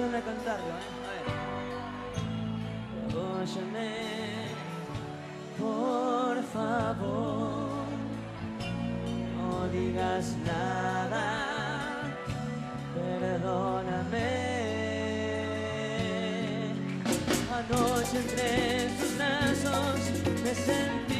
acostumbra a cantarlo, ¿eh? A por favor. No digas nada. Perdóname. Anoche entre tus brazos me sentí.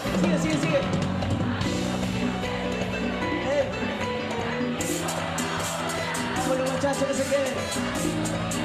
Sigue, sigue, sigue. Eh. Vámonos muchachos, que se queden.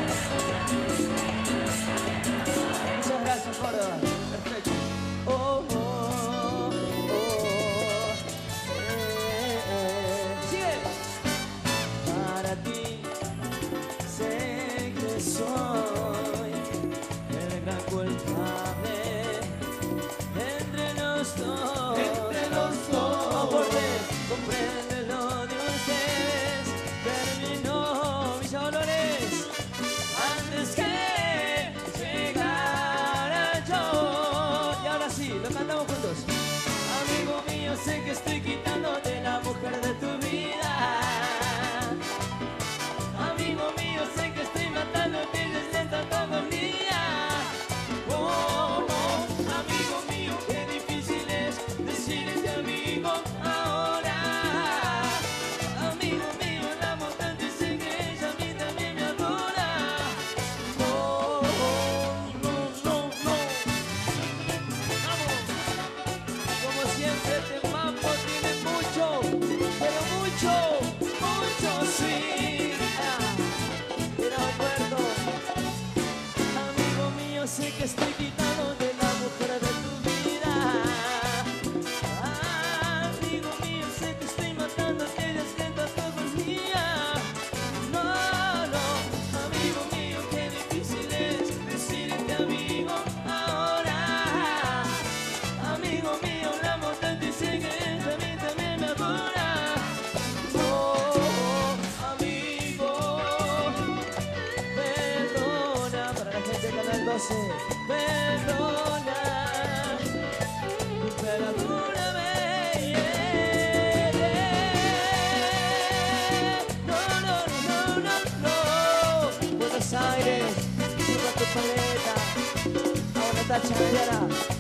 que estoy quitado José, perdona, pero yeah, yeah. No, no, no, no, no, no, Buenos Aires, tu paleta, ahora está chavera.